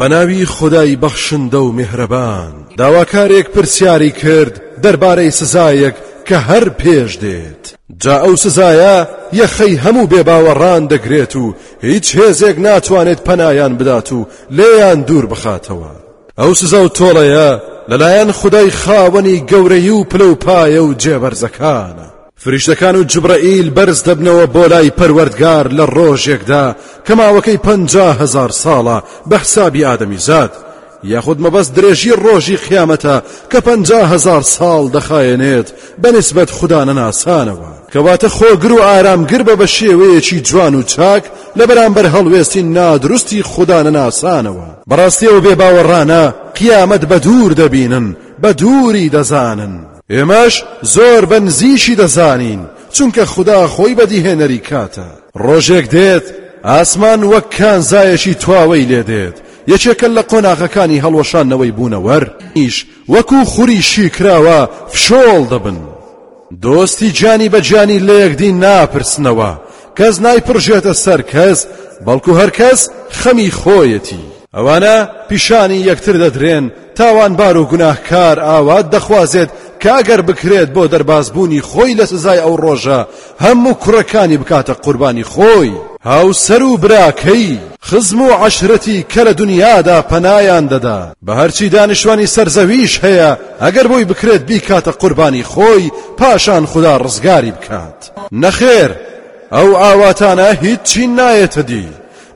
بەناوی خودای بەخشندە و میهرەبان. داواکارێک پرسیاری کرد دەربارەی سزایەک کە هەر پێش دێت. جا ئەو سزایە یەخەی هەموو بێباوەڕان دەگرێت و هیچ هێزێک ناتوانێت پەنایان بدات و لێیان دوور بخاتەوە. ئەو سزا و تۆڵەیە لەلایەن خودای خاوەنی گەورەی و پلە و پایە و جێبەرزەکانە. فریشتەکان و جبرەئیل بەرز دەبنەوە بۆ لای پەروەردگار لە ڕۆژێکدا کە ماوەکەی پەنجا هەزار ساڵە بە حسابی ئادەمیزاد یاخود مەبەست درێژی ڕۆژی قیامەتە کە پەنجا هەزار ساڵ دەخایەنێت بە نسبەت خودا نەناسانەوە کەواتە خۆگر و ئارامگر بە بە شێوەیەکی جوان و چاک لە بەرامبەر هەڵوێستی نادروستی خودا نەناسانەوە بەڕاستیەوە بێ باوەڕانە قیامەت بە دوور دەبینن بە دووری دەزانن ئێمەش زۆر بە نزیکی دەزانین، چونکە خودا خۆی بەدیهێنەری کاتە. ڕۆژێک دێت ئاسمان وەک کانزایەکی تواوەی لێ دێت، یەکێکە لە قۆناغەکانی هەڵوەشاندنەوەی بوونەوەر، ئیش وەکو خوری شیکراوە فشۆڵ دەبن. دۆستی گیانی بە گیانی لە یەکدی ناپرسنەوە، کەس نایپڕژێتە سەر کەس، بەڵکو هەرکەس خەمی خۆیەتی. ئەوانە پیشانی یەکتر دەدرێن، تاوانبار و گوناهکار ئاوات دەخوازێت کە ئەگەر بکرێت بۆ دەربازبوونی خۆی لە سزای ئەو ڕۆژە هەموو کوڕەکانی بکاتە قوربانی خۆی، هاوسەر و براکەی، خزم و عەشرەتی کە لە دونیادا پەنایان دەدا، بە هەرچی دانیشتوانی سەر زەویش هەیە ئەگەر بۆی بکرێت بیکاتە قوربانی خۆی پاشان خودا ڕزگاری بکات. نەخێر ئەو ئاواتانە هیچی نایەتە دی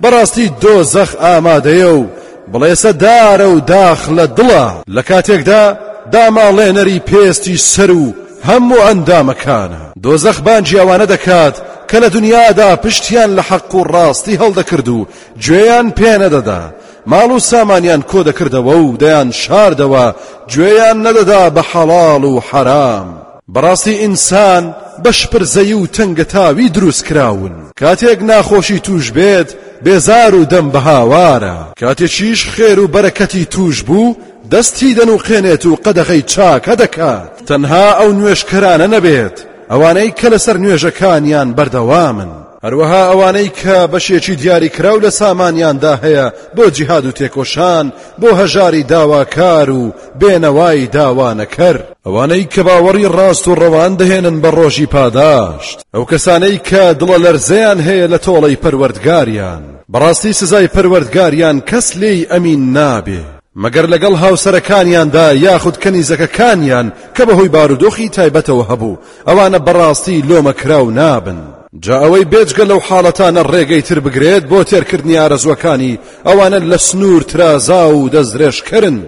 بەڕاستی دۆزەخ ئامادەیە و بڵێسە دارە و داخ لە دڵە. لە کاتێکدا داماڵێنەری پێستی سەر و هەموو ئەندامەکانە. دۆزەخ بانگی ئەوانە دەکات کە لە دنیادا پشتیان لە حەق و ڕاستی هەڵدەکرد و گوێیان پێنەدەدا، ماڵ و سامانیان کۆدەکردەوە و دەیانشاردەوە، گوێیان نەدەدا بە حەڵاڵ و حەرام. بەڕاستی ئینسان بە شپرزەیی و تەنگەتاوی دروست کراون. کاتێک ناخۆشی تووش بێت بێزار و دەم بە هاوارە. کاتێکیش خێر و بەرەکەتی تووش بوو دەستی دەنووقێنێت و قەدەغەی چاکە دەکات. تەنها ئەو نوێژکەرانە نەبێت ئەوانەی کە لەسەر نوێژەکانیان بەردەوامن. هەروەها ئەوانەی کە بەشێکی دیاریکراو لە سامانیاندا هەیە بۆ جیهاد و تێکۆشان بۆ هەژاری داواکار و بێنەوای داوانەکەر، ئەوانەی کە باوەڕی ڕاست و ڕەوان دەهێنن بە ڕۆژی پاداشت، ئەو کەسانەی کە دڵە لەرزەیان هەیە لە تۆڵەی پەروەردگاریان، بەڕاستی سزای پەروەردگاریان کەس لێی ئەمین نابێ مەگەر لەگەڵ هاوسەرەکانیاندا یاخود کەنیزەکەکانیان کە بەهۆی بارودۆخی تایبەتەوە هەبوو ئەوانە بەڕاستی لۆمەکراو نابن. جا ئەوەی بێجگە لەو حاڵەتانە ڕێگەی تر بگرێت بۆ تێرکردنی ئارەزووەکانی، ئەوانە لە سنوور ترازاو و دەستدرێژکەرن،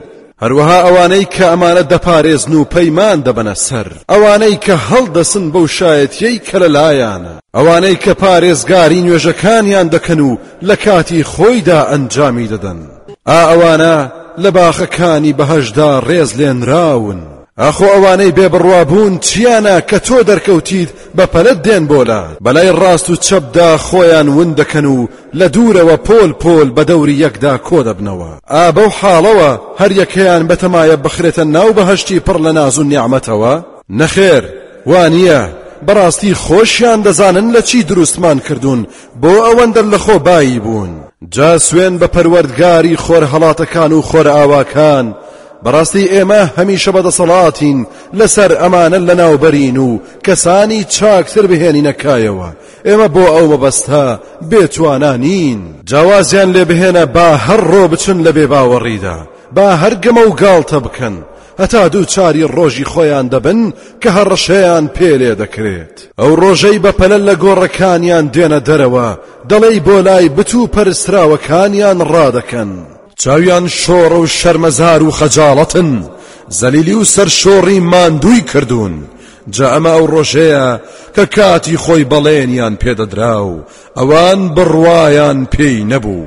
هەروەها ئەوانەی کە ئەمانە دەپارێزن و پەیمان دەبەنە سەر ئەوانەی کە هەڵدەسن بەو شایەتییەی کە لەلایانە، ئەوانەی کە پارێزگاری نوێژەکانیان دەکەن و لە کاتی خۆیدا ئەنجامی دەدەن، ئا ئەوانە لە باخەکانی بەهەشتدا ڕێزلێنراون. ئاخۆ ئەوانەی بێ بڕوا بوون چیانە کە تۆ دەرکەوتیت بە پەلەت دێن بۆ لات، بە لای ڕاست و چەپدا خۆیان ون دەکەن و لە دوورەوە پۆل پۆل بە دەوری یەکدا کۆ دەبنەوە، ئا بەو حاڵەوە هەر یەکەیان بەتەمایە بخرێتە ناو بەهەشتی پڕ لە ناز و نیعمەتەوە؟ نەخێر، وا نییە، بەڕاستی خۆشیان دەزانن لە چی دروستمان کردوون بۆ ئەوەن دەرلەخۆ بایی بوون جا سوێن بە پەروەردگاری خۆرهەڵاتەکان و خۆرئاواکان بەڕاستی ئێمە هەمیشە بەدەسەڵاتین لەسەر ئەمانە لەناوبەرین و کەسانی چاکتر بهێنینە کایەوە ئێمە بۆ ئەو مەبەستە بێتوانە نین جاوازیان لێ بهێنە با هەر ڕۆ بچن لە بێباوەڕیدا با هەر گەمە و گاڵتە بکەن هەتا دووچاری ڕۆژی خۆیان دەبن کە هەڕەشەیان پێ لێ دەکرێت. ئەو ڕۆژەی بە پەلە لە گۆڕەکانیان دێنە دەرەوە، دەڵێی بۆ لای بت و پەرستراوەکانیان ڕادەکەن. چاویان شۆڕە و شەرمەزار و خەجاڵەتن، زەلیلی و سەرشۆڕی ماندووی کردوون. جا ئەمە ئەو ڕۆژەیە کە کاتی خۆی بەڵێنیان پێ دەدرا و ئەوان بڕوایان پێی نەبوو.